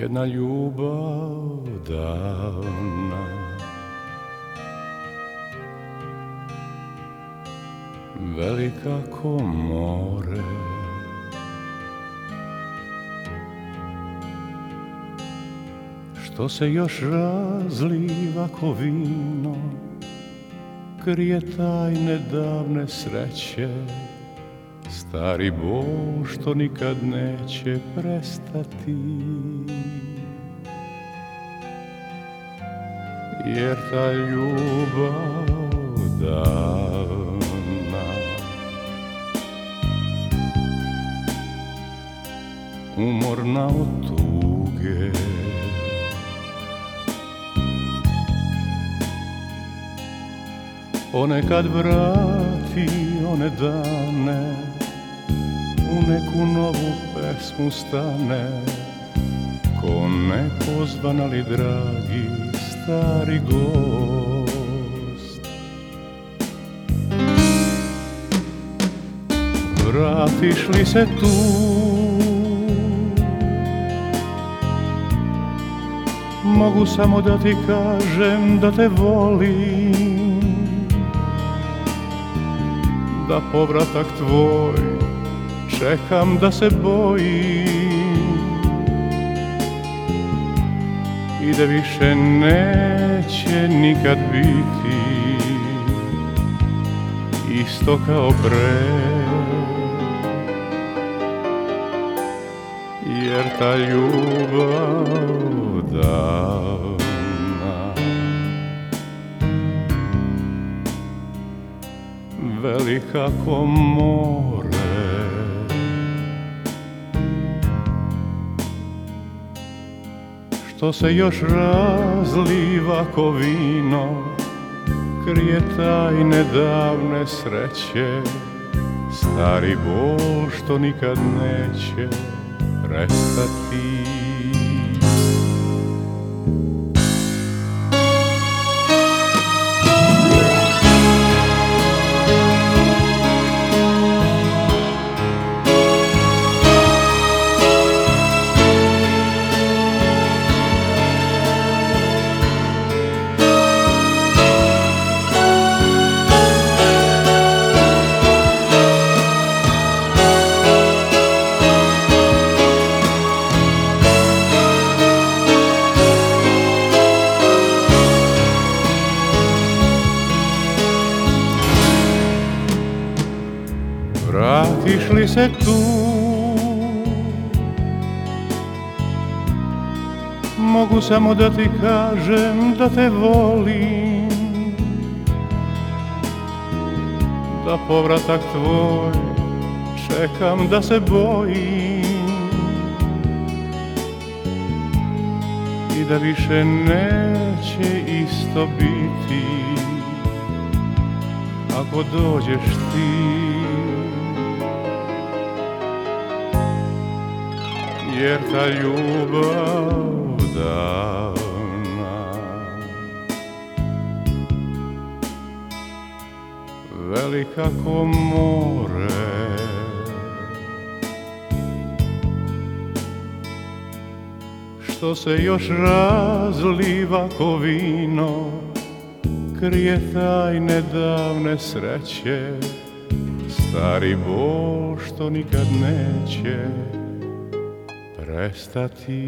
Jedna ljubav davna Velika ko more. Što se još razliva ko vino Krije tajne davne sreće. Stari Bog što nikad neće prestati Jer ta ljubav davna. Umorna od tuge Ponekad vrati one dane U neku novu pesmu stane. Ko nepozvan dragi stari gost. Vratiš li se tu? Mogu samo da ti kažem da te volim da povratak tvoj čekam da se bojim i da više neće nikad biti isto kao pre. Jer ta ljubav davna velika ko Što se još razliva ko vino Krije tajne davne sreće. Stari bol što nikad neće prestati Vratiš li se tu? Mogu samo da ti kažem da te volim. Da povratak tvoj čekam da se bojim. I da više neće isto biti. Ako dođeš ti jer ta ljubav davna velika ko more. Što se još razliva ko vino krije tajne davne sreće. Stari bol što nikad neće restati.